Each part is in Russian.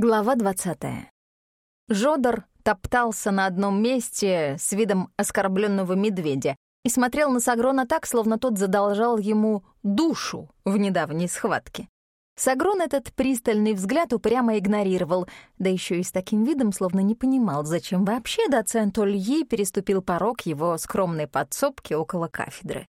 Глава 20. Жодор топтался на одном месте с видом оскорбленного медведя и смотрел на Сагрона так, словно тот задолжал ему душу в недавней схватке. Сагрон этот пристальный взгляд упрямо игнорировал, да еще и с таким видом, словно не понимал, зачем вообще доцент Ольи переступил порог его скромной подсобки около кафедры.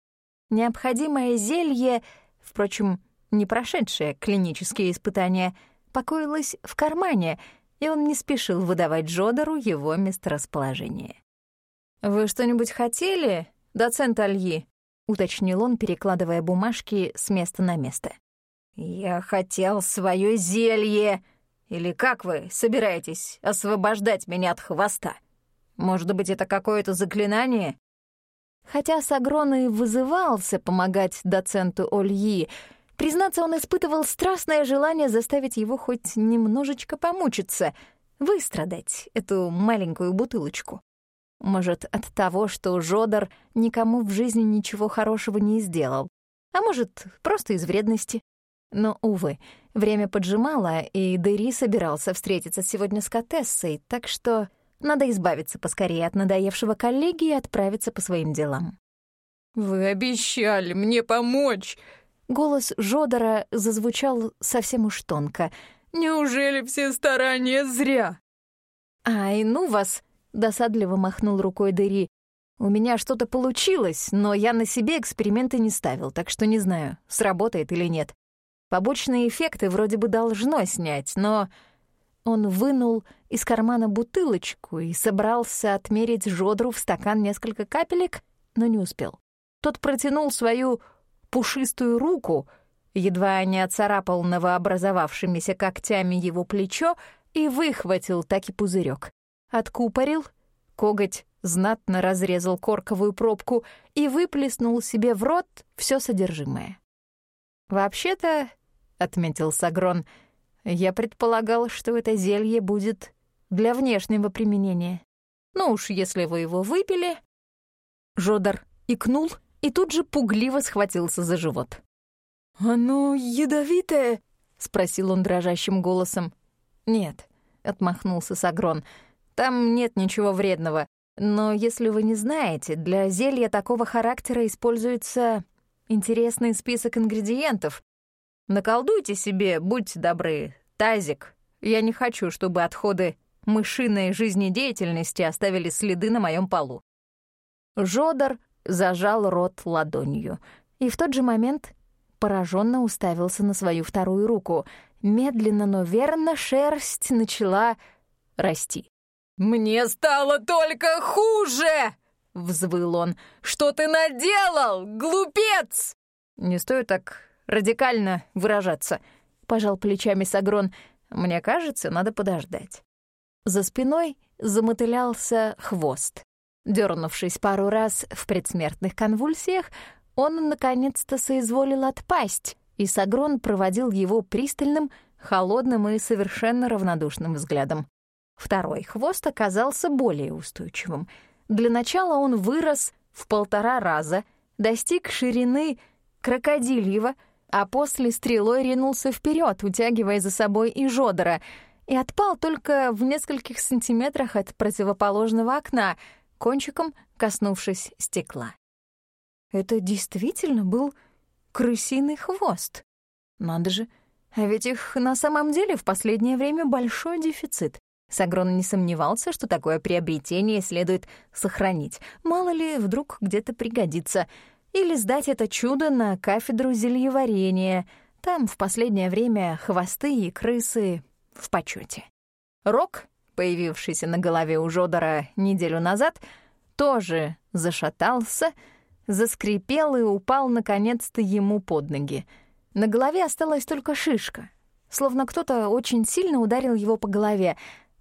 Необходимое зелье, впрочем, не прошедшее клинические испытания — покоилась в кармане, и он не спешил выдавать Джодору его месторасположение. «Вы что-нибудь хотели, доцент Альи?» — уточнил он, перекладывая бумажки с места на место. «Я хотел свое зелье. Или как вы собираетесь освобождать меня от хвоста? Может быть, это какое-то заклинание?» Хотя Сагрон и вызывался помогать доценту Ольи, Признаться, он испытывал страстное желание заставить его хоть немножечко помучиться, выстрадать эту маленькую бутылочку. Может, от того, что Жодор никому в жизни ничего хорошего не сделал, а может, просто из вредности. Но, увы, время поджимало, и Дэри собирался встретиться сегодня с Катессой, так что надо избавиться поскорее от надоевшего коллеги и отправиться по своим делам. «Вы обещали мне помочь!» Голос Жодора зазвучал совсем уж тонко. «Неужели все старания зря?» «Ай, ну вас!» — досадливо махнул рукой Дыри. «У меня что-то получилось, но я на себе эксперименты не ставил, так что не знаю, сработает или нет. Побочные эффекты вроде бы должно снять, но...» Он вынул из кармана бутылочку и собрался отмерить Жодру в стакан несколько капелек, но не успел. Тот протянул свою пушистую руку, едва не оцарапал новообразовавшимися когтями его плечо и выхватил таки пузырек. Откупорил, коготь знатно разрезал корковую пробку и выплеснул себе в рот все содержимое. «Вообще-то», — отметил Сагрон, — «я предполагал, что это зелье будет для внешнего применения. Ну уж если вы его выпили...» Жодар икнул и тут же пугливо схватился за живот. «Оно ядовитое?» — спросил он дрожащим голосом. «Нет», — отмахнулся Сагрон, — «там нет ничего вредного. Но если вы не знаете, для зелья такого характера используется интересный список ингредиентов. Наколдуйте себе, будьте добры, тазик. Я не хочу, чтобы отходы мышиной жизнедеятельности оставили следы на моем полу». Жодар зажал рот ладонью. И в тот же момент пораженно уставился на свою вторую руку. Медленно, но верно шерсть начала расти. «Мне стало только хуже!» — взвыл он. «Что ты наделал, глупец?» «Не стоит так радикально выражаться», — пожал плечами Сагрон. «Мне кажется, надо подождать». За спиной замотылялся хвост. Дернувшись пару раз в предсмертных конвульсиях, он наконец-то соизволил отпасть, и Сагрон проводил его пристальным, холодным и совершенно равнодушным взглядом. Второй хвост оказался более устойчивым. Для начала он вырос в полтора раза, достиг ширины крокодильева, а после стрелой ринулся вперед, утягивая за собой и Жодора, и отпал только в нескольких сантиметрах от противоположного окна — кончиком коснувшись стекла. Это действительно был крысиный хвост. Надо же, а ведь их на самом деле в последнее время большой дефицит. Сагрон не сомневался, что такое приобретение следует сохранить. Мало ли, вдруг где-то пригодится. Или сдать это чудо на кафедру зельеварения. Там в последнее время хвосты и крысы в почете. Рок появившийся на голове у Жодора неделю назад, тоже зашатался, заскрипел и упал наконец-то ему под ноги. На голове осталась только шишка, словно кто-то очень сильно ударил его по голове,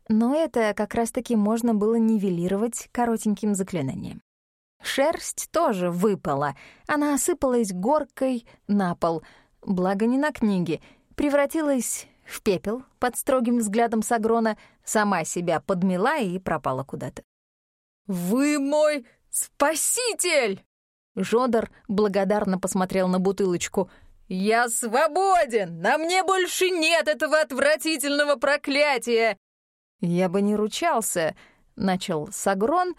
но это как раз-таки можно было нивелировать коротеньким заклинанием. Шерсть тоже выпала, она осыпалась горкой на пол, благо не на книге, превратилась в пепел под строгим взглядом Сагрона, сама себя подмела и пропала куда-то. «Вы мой спаситель!» Жодор благодарно посмотрел на бутылочку. «Я свободен! На мне больше нет этого отвратительного проклятия!» «Я бы не ручался», — начал Сагрон,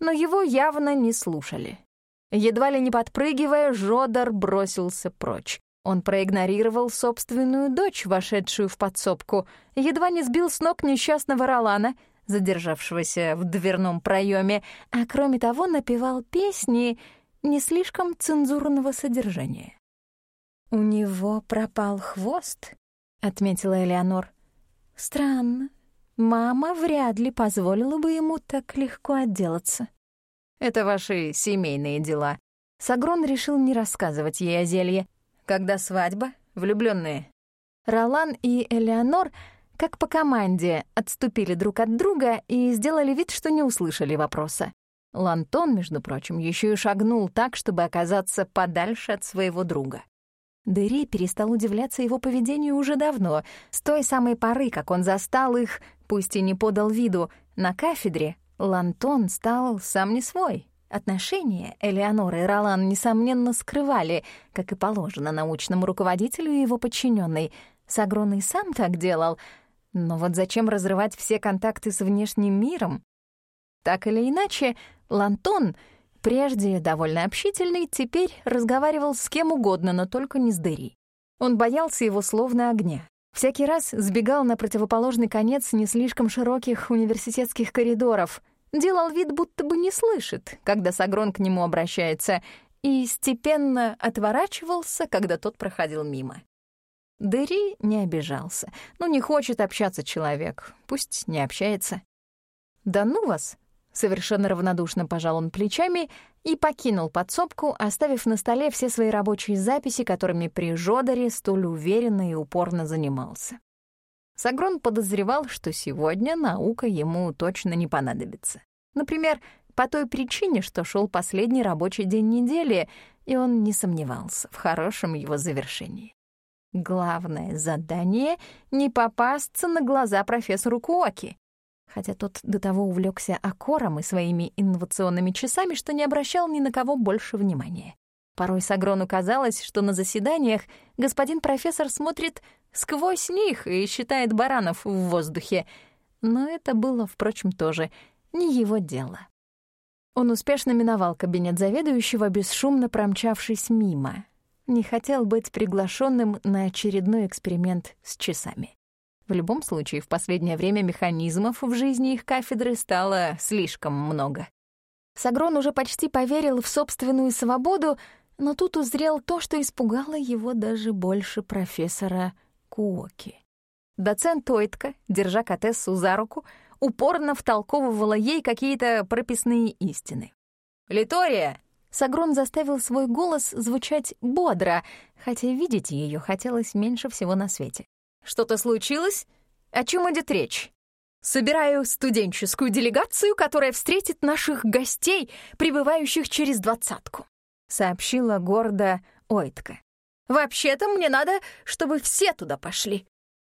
но его явно не слушали. Едва ли не подпрыгивая, Жодар бросился прочь. Он проигнорировал собственную дочь, вошедшую в подсобку, едва не сбил с ног несчастного Ролана, задержавшегося в дверном проеме, а кроме того напевал песни не слишком цензурного содержания. «У него пропал хвост», — отметила Элеонор. «Странно. Мама вряд ли позволила бы ему так легко отделаться». «Это ваши семейные дела». Сагрон решил не рассказывать ей о зелье, когда свадьба? Влюбленные. Ролан и Элеонор, как по команде, отступили друг от друга и сделали вид, что не услышали вопроса. Лантон, между прочим, еще и шагнул так, чтобы оказаться подальше от своего друга. Дери перестал удивляться его поведению уже давно, с той самой поры, как он застал их, пусть и не подал виду, на кафедре, Лантон стал сам не свой. Отношения Элеонора и Ролан, несомненно, скрывали, как и положено научному руководителю и его подчиненной. Сагрон и сам так делал. Но вот зачем разрывать все контакты с внешним миром? Так или иначе, Лантон, прежде довольно общительный, теперь разговаривал с кем угодно, но только не с Дерри. Он боялся его словно огня. Всякий раз сбегал на противоположный конец не слишком широких университетских коридоров — делал вид, будто бы не слышит, когда Сагрон к нему обращается, и степенно отворачивался, когда тот проходил мимо. Дери не обижался. Ну, не хочет общаться человек, пусть не общается. «Да ну вас!» — совершенно равнодушно пожал он плечами и покинул подсобку, оставив на столе все свои рабочие записи, которыми при Жодаре столь уверенно и упорно занимался. Сагрон подозревал, что сегодня наука ему точно не понадобится. Например, по той причине, что шел последний рабочий день недели, и он не сомневался в хорошем его завершении. Главное задание — не попасться на глаза профессору Куоки, хотя тот до того увлекся акором и своими инновационными часами, что не обращал ни на кого больше внимания. Порой Сагрону казалось, что на заседаниях господин профессор смотрит сквозь них и считает баранов в воздухе. Но это было, впрочем, тоже не его дело. Он успешно миновал кабинет заведующего, бесшумно промчавшись мимо. Не хотел быть приглашенным на очередной эксперимент с часами. В любом случае, в последнее время механизмов в жизни их кафедры стало слишком много. Сагрон уже почти поверил в собственную свободу, но тут узрел то, что испугало его даже больше профессора Куоки. Доцент Тойтка, держа Катессу за руку, упорно втолковывала ей какие-то прописные истины. «Литория!» Сагрон заставил свой голос звучать бодро, хотя видеть ее хотелось меньше всего на свете. «Что-то случилось? О чем идет речь?» «Собираю студенческую делегацию, которая встретит наших гостей, прибывающих через двадцатку», — сообщила гордо Ойтка. «Вообще-то мне надо, чтобы все туда пошли».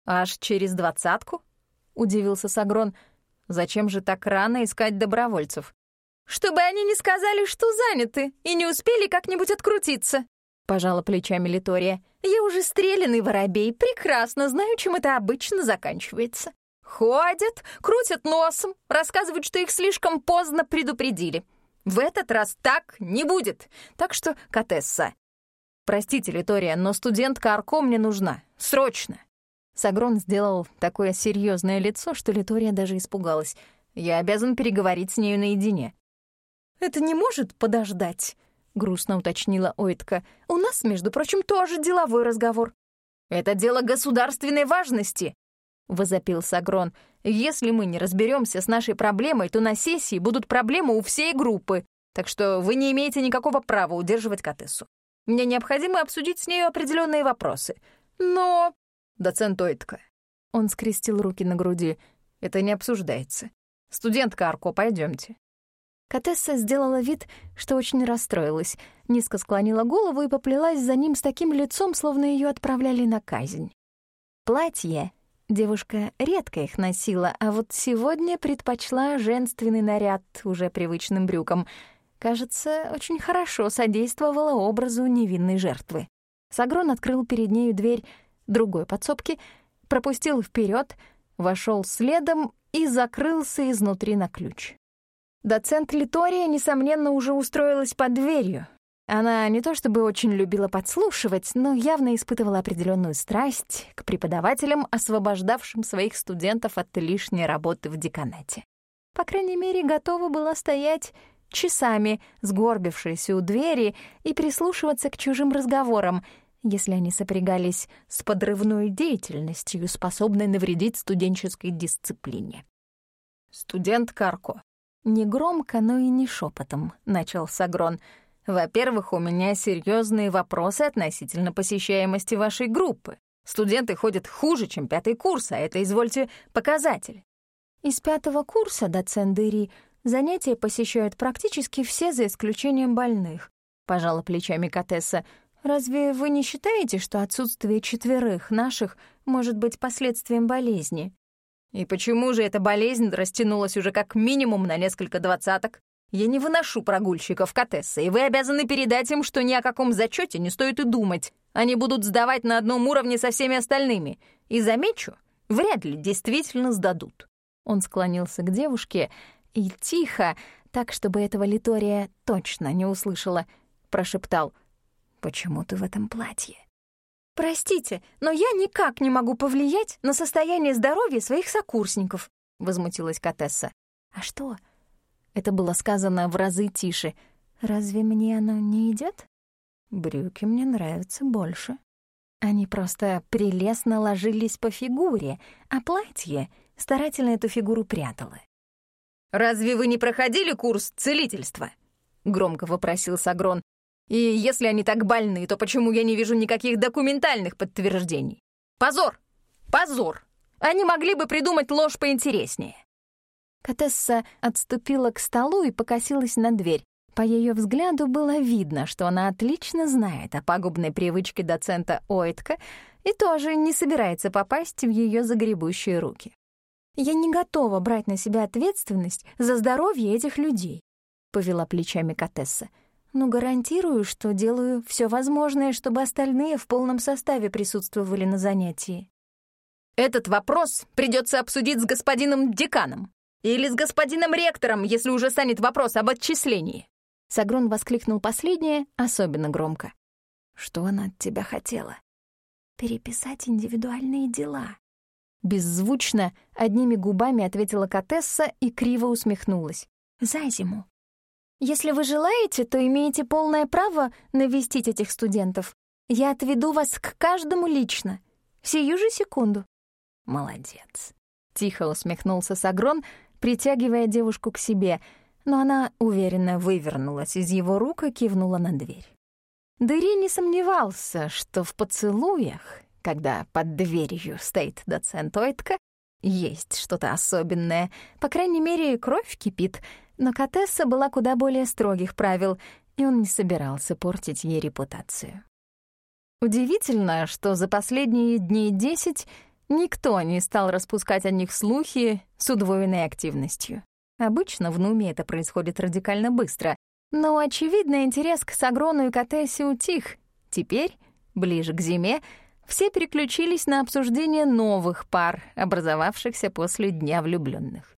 «Аж через двадцатку?» — удивился Сагрон. «Зачем же так рано искать добровольцев?» «Чтобы они не сказали, что заняты, и не успели как-нибудь открутиться», — пожала плечами Литория. «Я уже стрелянный воробей, прекрасно знаю, чем это обычно заканчивается. Ходят, крутят носом, рассказывают, что их слишком поздно предупредили. В этот раз так не будет, так что, Катесса, «Простите, Литория, но студентка Арко мне нужна. Срочно!» Сагрон сделал такое серьезное лицо, что Литория даже испугалась. «Я обязан переговорить с нею наедине». «Это не может подождать», — грустно уточнила Ойтка. «У нас, между прочим, тоже деловой разговор». «Это дело государственной важности», — возопил Сагрон. «Если мы не разберемся с нашей проблемой, то на сессии будут проблемы у всей группы, так что вы не имеете никакого права удерживать Катессу. Мне необходимо обсудить с ней определенные вопросы. Но... Доцент Ойтка. Он скрестил руки на груди. Это не обсуждается. Студентка Арко, пойдемте. Катесса сделала вид, что очень расстроилась, низко склонила голову и поплелась за ним с таким лицом, словно ее отправляли на казнь. Платье. Девушка редко их носила, а вот сегодня предпочла женственный наряд уже привычным брюкам — кажется, очень хорошо содействовала образу невинной жертвы. Сагрон открыл перед нею дверь другой подсобки, пропустил вперед, вошел следом и закрылся изнутри на ключ. Доцент Литория, несомненно, уже устроилась под дверью. Она не то чтобы очень любила подслушивать, но явно испытывала определенную страсть к преподавателям, освобождавшим своих студентов от лишней работы в деканате. По крайней мере, готова была стоять часами, сгорбившись у двери, и прислушиваться к чужим разговорам, если они сопрягались с подрывной деятельностью, способной навредить студенческой дисциплине. «Студент Карко». Негромко, но и не шепотом, начал Сагрон. «Во-первых, у меня серьезные вопросы относительно посещаемости вашей группы. Студенты ходят хуже, чем пятый курс, а это, извольте, показатель». Из пятого курса, доцент Дыри, занятия посещают практически все, за исключением больных. Пожала плечами Катесса. Разве вы не считаете, что отсутствие четверых наших может быть последствием болезни? И почему же эта болезнь растянулась уже как минимум на несколько двадцаток? Я не выношу прогульщиков Катесса, и вы обязаны передать им, что ни о каком зачете не стоит и думать. Они будут сдавать на одном уровне со всеми остальными. И замечу, вряд ли действительно сдадут. Он склонился к девушке и тихо, так, чтобы этого Литория точно не услышала, прошептал — Почему ты в этом платье? Простите, но я никак не могу повлиять на состояние здоровья своих сокурсников, возмутилась Катесса. А что? Это было сказано в разы тише. Разве мне оно не идет? Брюки мне нравятся больше. Они просто прелестно ложились по фигуре, а платье старательно эту фигуру прятало. «Разве вы не проходили курс целительства?» — громко вопросил Сагрон, и если они так больны, то почему я не вижу никаких документальных подтверждений? Позор! Позор! Они могли бы придумать ложь поинтереснее. Катесса отступила к столу и покосилась на дверь. По ее взгляду было видно, что она отлично знает о пагубной привычке доцента Ойтка и тоже не собирается попасть в ее загребущие руки. «Я не готова брать на себя ответственность за здоровье этих людей», — повела плечами Катесса но гарантирую, что делаю все возможное, чтобы остальные в полном составе присутствовали на занятии. Этот вопрос придется обсудить с господином деканом или с господином ректором, если уже станет вопрос об отчислении. Сагрон воскликнул последнее особенно громко. Что она от тебя хотела? Переписать индивидуальные дела. Беззвучно, одними губами ответила Катесса и криво усмехнулась. За зиму. Если вы желаете, то имеете полное право навестить этих студентов. Я отведу вас к каждому лично. Сию же секунду». «Молодец», — тихо усмехнулся Сагрон, притягивая девушку к себе, но она уверенно вывернулась из его рук и кивнула на дверь. Дыри не сомневался, что в поцелуях, когда под дверью стоит доцент Ойтка, есть что-то особенное, по крайней мере, кровь кипит — но Катесса была куда более строгих правил, и он не собирался портить ей репутацию. Удивительно, что за последние дни десять никто не стал распускать о них слухи с удвоенной активностью. Обычно в Нуме это происходит радикально быстро, но, очевидно, интерес к Сагрону и Катессе утих. Теперь, ближе к зиме, все переключились на обсуждение новых пар, образовавшихся после Дня влюбленных.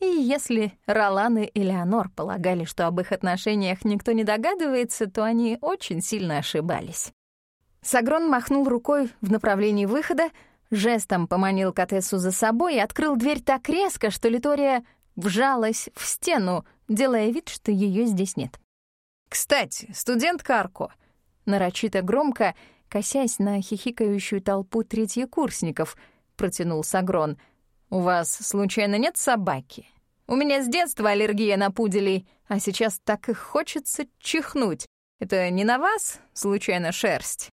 И если Ролан и Элеонор полагали, что об их отношениях никто не догадывается, то они очень сильно ошибались. Сагрон махнул рукой в направлении выхода, жестом поманил Катессу за собой и открыл дверь так резко, что Литория вжалась в стену, делая вид, что ее здесь нет. «Кстати, студент Карко», нарочито громко, косясь на хихикающую толпу третьекурсников, протянул Сагрон — «У вас, случайно, нет собаки? У меня с детства аллергия на пуделей, а сейчас так и хочется чихнуть. Это не на вас, случайно, шерсть?»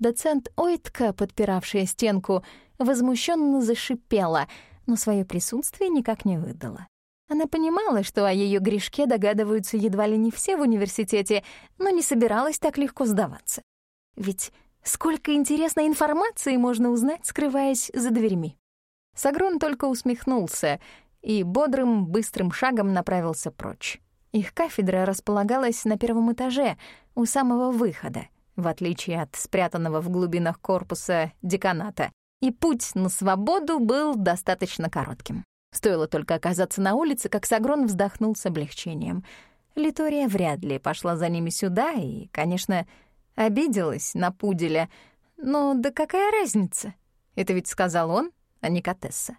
Доцент Ойтка, подпиравшая стенку, возмущенно зашипела, но свое присутствие никак не выдала. Она понимала, что о ее грешке догадываются едва ли не все в университете, но не собиралась так легко сдаваться. Ведь сколько интересной информации можно узнать, скрываясь за дверьми. Сагрон только усмехнулся и бодрым, быстрым шагом направился прочь. Их кафедра располагалась на первом этаже, у самого выхода, в отличие от спрятанного в глубинах корпуса деканата, и путь на свободу был достаточно коротким. Стоило только оказаться на улице, как Сагрон вздохнул с облегчением. Литория вряд ли пошла за ними сюда и, конечно, обиделась на пуделя. Но да какая разница? Это ведь сказал он, а не Катесса.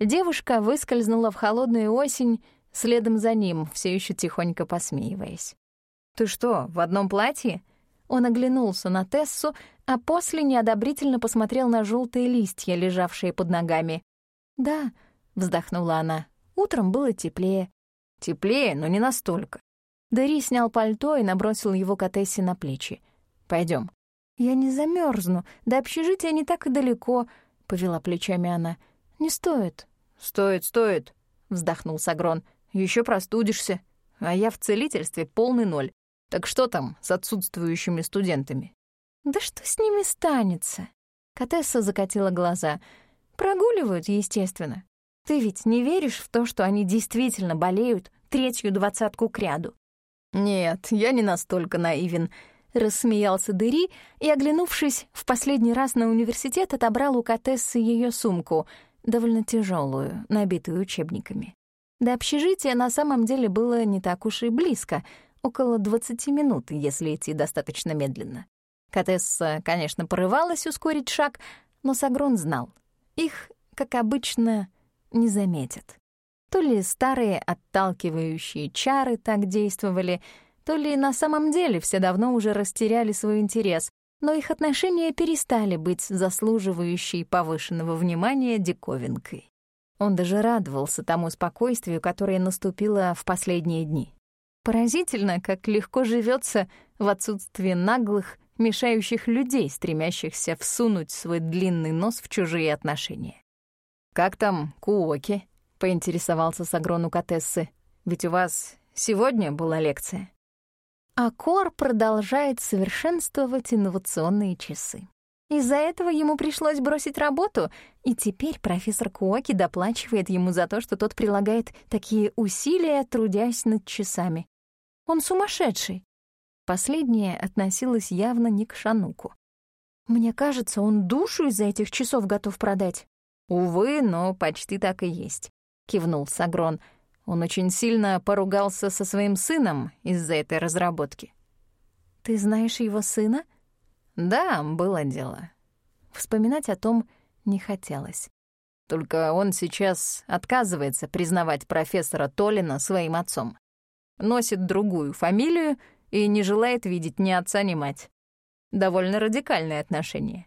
Девушка выскользнула в холодную осень следом за ним, все еще тихонько посмеиваясь. «Ты что, в одном платье?» Он оглянулся на Тессу, а после неодобрительно посмотрел на желтые листья, лежавшие под ногами. «Да», — вздохнула она, — «утром было теплее». «Теплее, но не настолько». Дэри снял пальто и набросил его к Тессе на плечи. Пойдем. «Я не замерзну, до общежития не так и далеко», — повела плечами она. «Не стоит». «Стоит, стоит», — вздохнул Сагрон. Еще простудишься, а я в целительстве полный ноль. Так что там с отсутствующими студентами?» «Да что с ними станется?» Катесса закатила глаза. «Прогуливают, естественно. Ты ведь не веришь в то, что они действительно болеют третью двадцатку кряду?» «Нет, я не настолько наивен», — рассмеялся Дыри и, оглянувшись, в последний раз на университет отобрал у Катессы ее сумку, довольно тяжелую, набитую учебниками. До общежития на самом деле было не так уж и близко, около 20 минут, если идти достаточно медленно. Катесса, конечно, порывалась ускорить шаг, но Сагрон знал. Их, как обычно, не заметят. То ли старые отталкивающие чары так действовали, то ли на самом деле все давно уже растеряли свой интерес, но их отношения перестали быть заслуживающей повышенного внимания диковинкой. Он даже радовался тому спокойствию, которое наступило в последние дни. Поразительно, как легко живется в отсутствии наглых, мешающих людей, стремящихся всунуть свой длинный нос в чужие отношения. «Как там Куоки?» — поинтересовался Сагрон у Катессы. «Ведь у вас сегодня была лекция». Акор продолжает совершенствовать инновационные часы. Из-за этого ему пришлось бросить работу, и теперь профессор Куоки доплачивает ему за то, что тот прилагает такие усилия, трудясь над часами. Он сумасшедший. Последнее относилось явно не к Шануку. Мне кажется, он душу из-за этих часов готов продать. Увы, но почти так и есть, кивнул Сагрон. Он очень сильно поругался со своим сыном из-за этой разработки. Ты знаешь его сына? Да, было дело. Вспоминать о том не хотелось. Только он сейчас отказывается признавать профессора Толина своим отцом. Носит другую фамилию и не желает видеть ни отца, ни мать. Довольно радикальное отношение.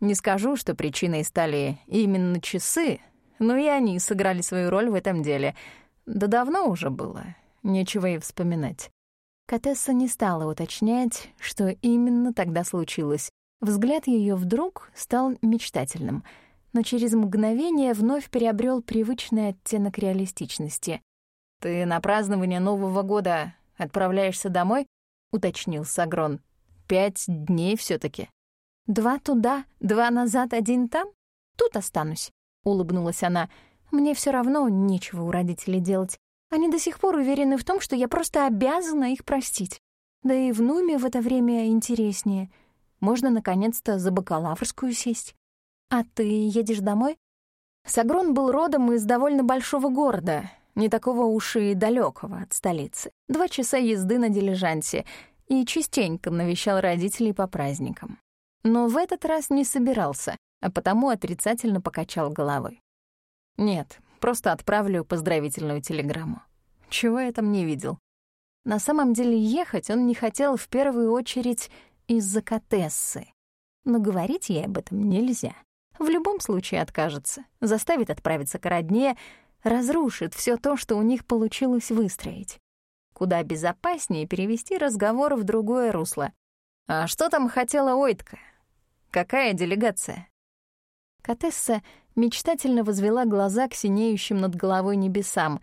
Не скажу, что причиной стали именно часы, но и они сыграли свою роль в этом деле. Да давно уже было, нечего и вспоминать. Катесса не стала уточнять, что именно тогда случилось. Взгляд ее вдруг стал мечтательным, но через мгновение вновь приобрел привычный оттенок реалистичности. «Ты на празднование Нового года отправляешься домой?» — уточнил Сагрон. «Пять дней все таки «Два туда, два назад, один там? Тут останусь», — улыбнулась она. «Мне все равно нечего у родителей делать. Они до сих пор уверены в том, что я просто обязана их простить. Да и в Нуме в это время интереснее. Можно наконец-то за бакалаврскую сесть. А ты едешь домой? Сагрон был родом из довольно большого города, не такого уж и далекого от столицы. Два часа езды на дилижансе и частенько навещал родителей по праздникам. Но в этот раз не собирался, а потому отрицательно покачал головой. Нет, Просто отправлю поздравительную телеграмму. Чего я там не видел? На самом деле ехать он не хотел в первую очередь из-за Катессы. Но говорить ей об этом нельзя. В любом случае откажется, заставит отправиться к родне, разрушит все то, что у них получилось выстроить. Куда безопаснее перевести разговор в другое русло. А что там хотела Ойтка? Какая делегация? Катесса мечтательно возвела глаза к синеющим над головой небесам.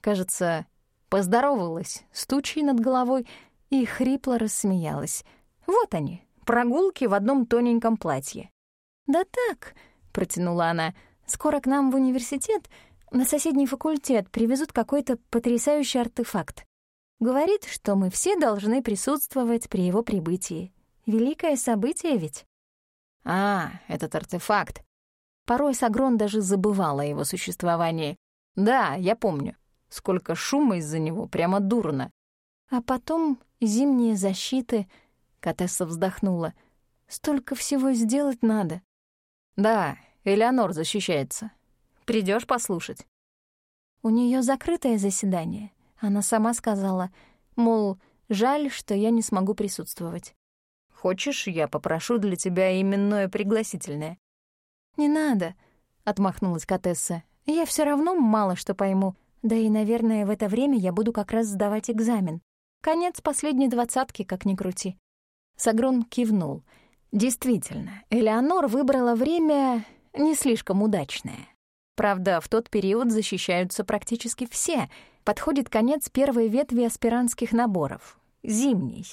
Кажется, поздоровалась с тучей над головой и хрипло рассмеялась. Вот они, прогулки в одном тоненьком платье. «Да так», — протянула она, — «скоро к нам в университет, на соседний факультет привезут какой-то потрясающий артефакт. Говорит, что мы все должны присутствовать при его прибытии. Великое событие ведь. А, этот артефакт. Порой Сагрон даже забывал о его существовании. Да, я помню. Сколько шума из-за него, прямо дурно. А потом зимние защиты. Катесса вздохнула. Столько всего сделать надо. Да, Элеонор защищается. Придешь послушать? У нее закрытое заседание. Она сама сказала, мол, жаль, что я не смогу присутствовать. Хочешь, я попрошу для тебя именное пригласительное? Не надо, отмахнулась Катесса. Я все равно мало что пойму. Да и, наверное, в это время я буду как раз сдавать экзамен. Конец последней двадцатки, как ни крути. Сагрон кивнул. Действительно, Элеонор выбрала время не слишком удачное. Правда, в тот период защищаются практически все. Подходит конец первой ветви аспирантских наборов — зимний.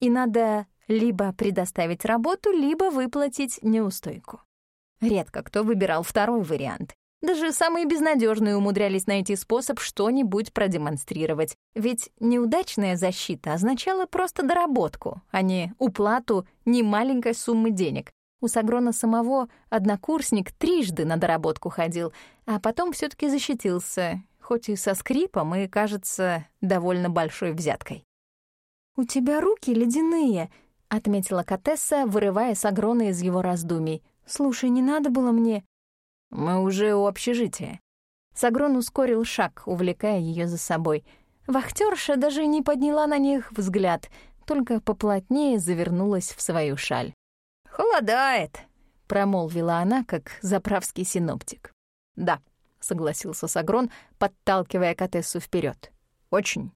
И надо либо предоставить работу, либо выплатить неустойку. Редко кто выбирал второй вариант. Даже самые безнадежные умудрялись найти способ что-нибудь продемонстрировать. Ведь неудачная защита означала просто доработку, а не уплату немаленькой суммы денег. У Сагрона самого однокурсник трижды на доработку ходил, а потом все таки защитился, хоть и со скрипом, и, кажется, довольно большой взяткой. «У тебя руки ледяные», — отметила Катесса, вырывая Сагрона из его раздумий. «Слушай, не надо было мне...» «Мы уже у общежития». Сагрон ускорил шаг, увлекая ее за собой. Вахтерша даже не подняла на них взгляд, только поплотнее завернулась в свою шаль. «Холодает», — промолвила она, как заправский синоптик. «Да», — согласился Сагрон, подталкивая Катессу вперед. «Очень».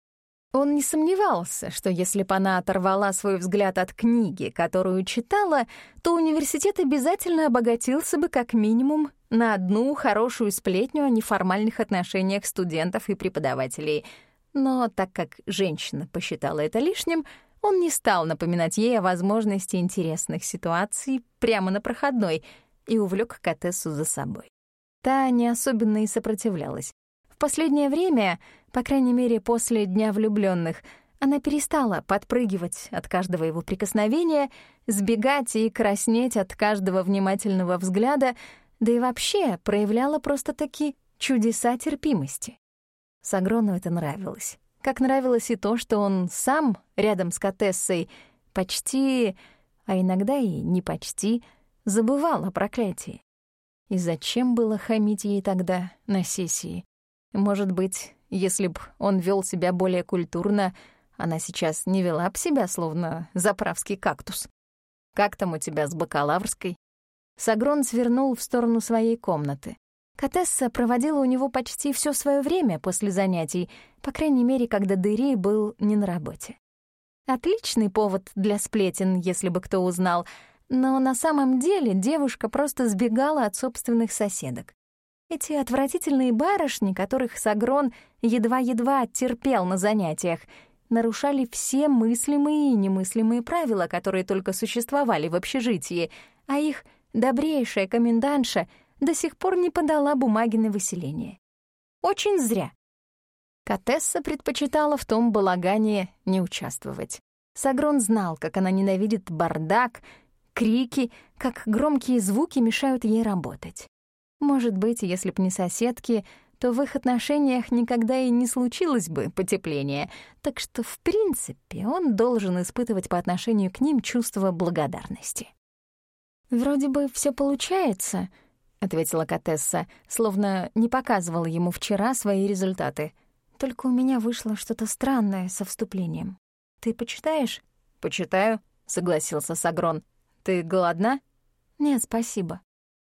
Он не сомневался, что если бы она оторвала свой взгляд от книги, которую читала, то университет обязательно обогатился бы как минимум на одну хорошую сплетню о неформальных отношениях студентов и преподавателей. Но так как женщина посчитала это лишним, он не стал напоминать ей о возможности интересных ситуаций прямо на проходной и увлек Катессу за собой. Та не особенно и сопротивлялась. В последнее время, по крайней мере после Дня влюбленных, она перестала подпрыгивать от каждого его прикосновения, сбегать и краснеть от каждого внимательного взгляда, да и вообще проявляла просто-таки чудеса терпимости. Сагрону это нравилось. Как нравилось и то, что он сам рядом с Катессой почти, а иногда и не почти, забывал о проклятии. И зачем было хамить ей тогда на сессии? Может быть, если б он вел себя более культурно, она сейчас не вела б себя, словно заправский кактус. «Как там у тебя с бакалаврской?» Сагрон свернул в сторону своей комнаты. Катесса проводила у него почти все свое время после занятий, по крайней мере, когда Дыри был не на работе. Отличный повод для сплетен, если бы кто узнал, но на самом деле девушка просто сбегала от собственных соседок. Эти отвратительные барышни, которых Сагрон едва-едва терпел на занятиях, нарушали все мыслимые и немыслимые правила, которые только существовали в общежитии, а их добрейшая комендантша до сих пор не подала бумаги на выселение. Очень зря. Катесса предпочитала в том балагане не участвовать. Сагрон знал, как она ненавидит бардак, крики, как громкие звуки мешают ей работать. Может быть, если б не соседки, то в их отношениях никогда и не случилось бы потепления, так что, в принципе, он должен испытывать по отношению к ним чувство благодарности. «Вроде бы все получается», — ответила Катесса, словно не показывала ему вчера свои результаты. «Только у меня вышло что-то странное со вступлением. Ты почитаешь?» «Почитаю», — согласился Сагрон. «Ты голодна?» «Нет, спасибо».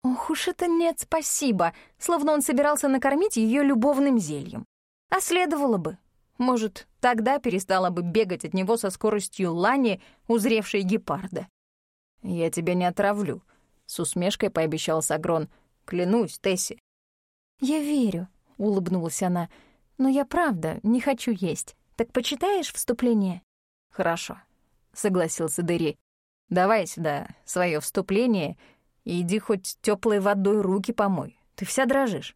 Ох уж это нет, спасибо, словно он собирался накормить ее любовным зельем. А следовало бы. Может, тогда перестала бы бегать от него со скоростью лани, узревшей гепарда. «Я тебя не отравлю», — с усмешкой пообещал Сагрон. «Клянусь, Тесси». «Я верю», — улыбнулась она. «Но я правда не хочу есть. Так почитаешь вступление?» «Хорошо», — согласился Дыри. «Давай сюда свое вступление и иди хоть теплой водой руки помой. Ты вся дрожишь».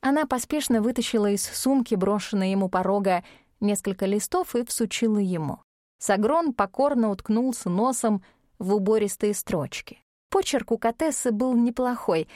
Она поспешно вытащила из сумки, брошенной ему порога, несколько листов и всучила ему. Сагрон покорно уткнулся носом в убористые строчки. Почерк у Катессы был неплохой,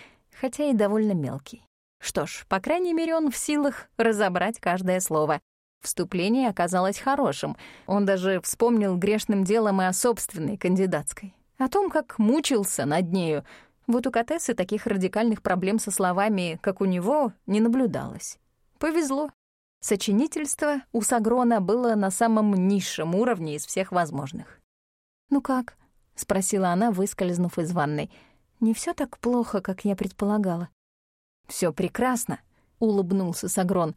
хотя и довольно мелкий. Что ж, по крайней мере, он в силах разобрать каждое слово. Вступление оказалось хорошим. Он даже вспомнил грешным делом и о собственной кандидатской. О том, как мучился над нею. Вот у Катессы таких радикальных проблем со словами, как у него, не наблюдалось. Повезло. Сочинительство у Сагрона было на самом низшем уровне из всех возможных. «Ну как?» — спросила она, выскользнув из ванной. «Не все так плохо, как я предполагала». Все прекрасно», — улыбнулся Сагрон.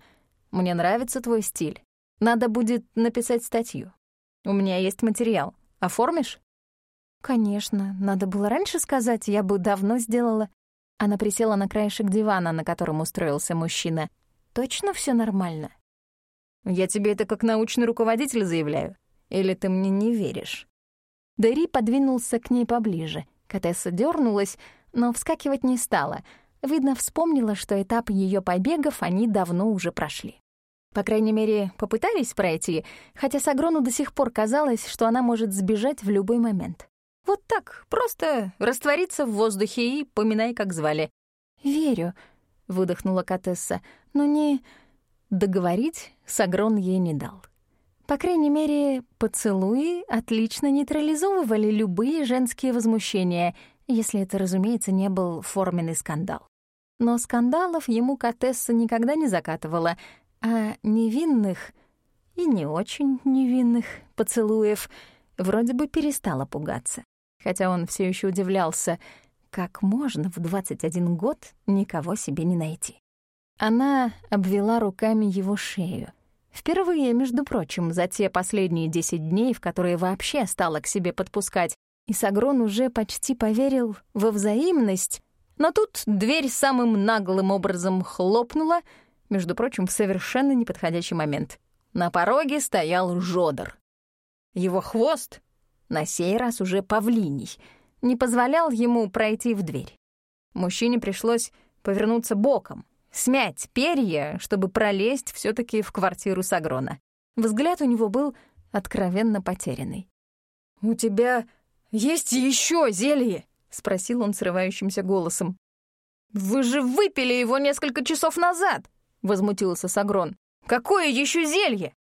«Мне нравится твой стиль. Надо будет написать статью. У меня есть материал. Оформишь?» «Конечно. Надо было раньше сказать, я бы давно сделала». Она присела на краешек дивана, на котором устроился мужчина. «Точно все нормально?» «Я тебе это как научный руководитель заявляю. Или ты мне не веришь?» Дэри подвинулся к ней поближе. Катесса дернулась, но вскакивать не стала — Видно, вспомнила, что этап ее побегов они давно уже прошли. По крайней мере, попытались пройти, хотя Сагрону до сих пор казалось, что она может сбежать в любой момент. Вот так, просто раствориться в воздухе и поминай, как звали. «Верю», — выдохнула Катесса, но не... Договорить Сагрон ей не дал. По крайней мере, поцелуи отлично нейтрализовывали любые женские возмущения, если это, разумеется, не был форменный скандал. Но скандалов ему Катесса никогда не закатывала, а невинных и не очень невинных поцелуев вроде бы перестала пугаться. Хотя он все еще удивлялся, как можно в 21 год никого себе не найти. Она обвела руками его шею. Впервые, между прочим, за те последние 10 дней, в которые вообще стала к себе подпускать, и Сагрон уже почти поверил во взаимность, но тут дверь самым наглым образом хлопнула, между прочим, в совершенно неподходящий момент. На пороге стоял Жодор. Его хвост, на сей раз уже павлиний, не позволял ему пройти в дверь. Мужчине пришлось повернуться боком, смять перья, чтобы пролезть все таки в квартиру Сагрона. Взгляд у него был откровенно потерянный. «У тебя есть еще зелье?» — спросил он срывающимся голосом. «Вы же выпили его несколько часов назад!» — возмутился Сагрон. «Какое еще зелье?»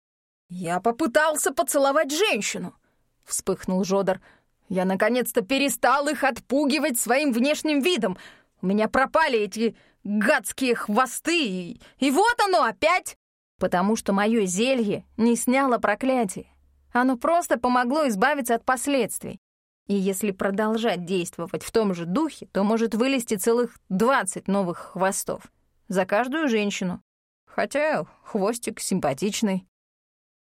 «Я попытался поцеловать женщину!» — вспыхнул Жодор. «Я наконец-то перестал их отпугивать своим внешним видом. У меня пропали эти гадские хвосты, и, и вот оно опять!» «Потому что мое зелье не сняло проклятие. Оно просто помогло избавиться от последствий. И если продолжать действовать в том же духе, то может вылезти целых 20 новых хвостов. За каждую женщину. Хотя хвостик симпатичный.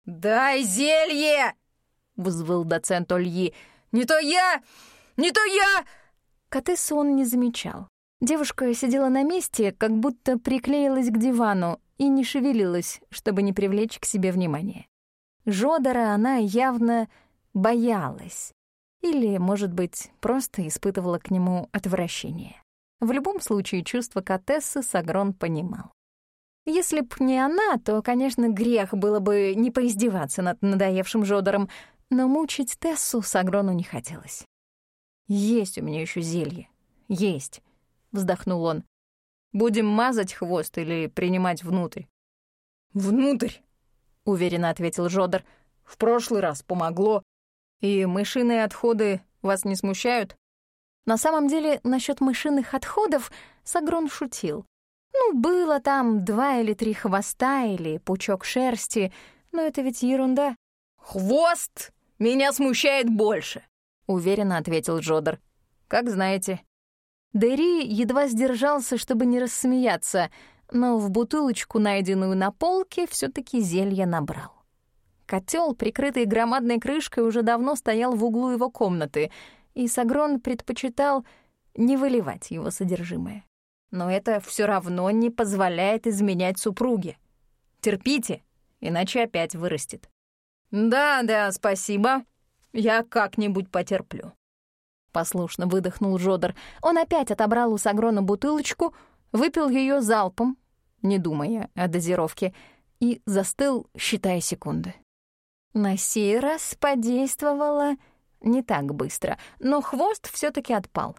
«Дай зелье!» — взвыл доцент Ольи. «Не то я! Не то я!» Катессу он не замечал. Девушка сидела на месте, как будто приклеилась к дивану и не шевелилась, чтобы не привлечь к себе внимание. Жодора она явно боялась. Или, может быть, просто испытывала к нему отвращение. В любом случае, чувство Катессы Сагрон понимал. Если б не она, то, конечно, грех было бы не поиздеваться над надоевшим Жодором, но мучить Тессу Сагрону не хотелось. «Есть у меня еще зелье. Есть», — вздохнул он. «Будем мазать хвост или принимать внутрь?» «Внутрь», — уверенно ответил Жодор. «В прошлый раз помогло. И мышиные отходы вас не смущают? На самом деле, насчет мышиных отходов Сагрон шутил. Ну, было там два или три хвоста или пучок шерсти, но это ведь ерунда. «Хвост меня смущает больше», — уверенно ответил Джодер. «Как знаете». Дэри едва сдержался, чтобы не рассмеяться, но в бутылочку, найденную на полке, все таки зелье набрал. Котел, прикрытый громадной крышкой, уже давно стоял в углу его комнаты, и Сагрон предпочитал не выливать его содержимое. Но это все равно не позволяет изменять супруге. Терпите, иначе опять вырастет. «Да-да, спасибо. Я как-нибудь потерплю». Послушно выдохнул Жодор. Он опять отобрал у Сагрона бутылочку, выпил ее залпом, не думая о дозировке, и застыл, считая секунды. На сей раз подействовало Не так быстро, но хвост все таки отпал.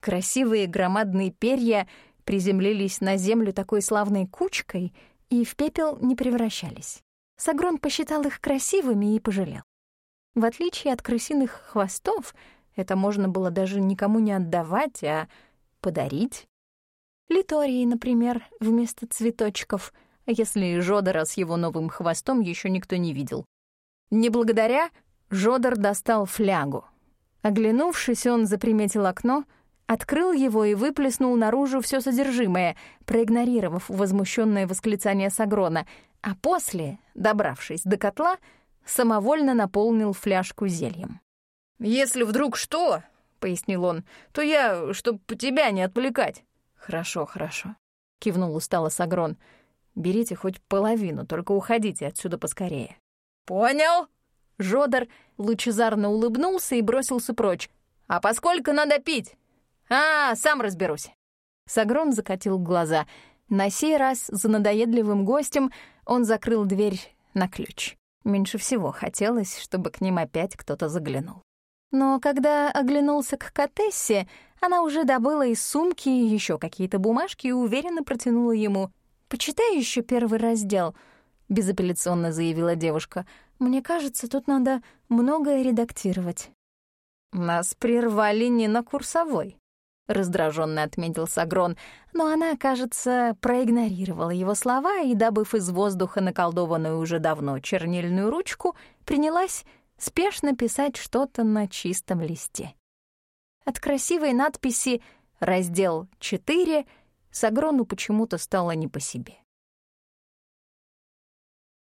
Красивые громадные перья приземлились на землю такой славной кучкой и в пепел не превращались. Сагрон посчитал их красивыми и пожалел. В отличие от крысиных хвостов, это можно было даже никому не отдавать, а подарить. Литории, например, вместо цветочков, если Жодора с его новым хвостом еще никто не видел. Не благодаря, Жодор достал флягу. Оглянувшись, он заприметил окно, открыл его и выплеснул наружу все содержимое, проигнорировав возмущенное восклицание Сагрона, а после, добравшись до котла, самовольно наполнил фляжку зельем. «Если вдруг что, — пояснил он, — то я, чтоб тебя не отвлекать». «Хорошо, хорошо», — кивнул устало Сагрон. «Берите хоть половину, только уходите отсюда поскорее». «Понял?» Жодор лучезарно улыбнулся и бросился прочь. «А поскольку надо пить?» «А, сам разберусь». Сагрон закатил глаза. На сей раз за надоедливым гостем он закрыл дверь на ключ. Меньше всего хотелось, чтобы к ним опять кто-то заглянул. Но когда оглянулся к Катессе, она уже добыла из сумки еще какие-то бумажки и уверенно протянула ему. «Почитай еще первый раздел», — безапелляционно заявила девушка. «Мне кажется, тут надо многое редактировать». «Нас прервали не на курсовой», — раздраженно отметил Сагрон, но она, кажется, проигнорировала его слова и, добыв из воздуха наколдованную уже давно чернильную ручку, принялась спешно писать что-то на чистом листе. От красивой надписи «Раздел 4» Сагрону почему-то стало не по себе.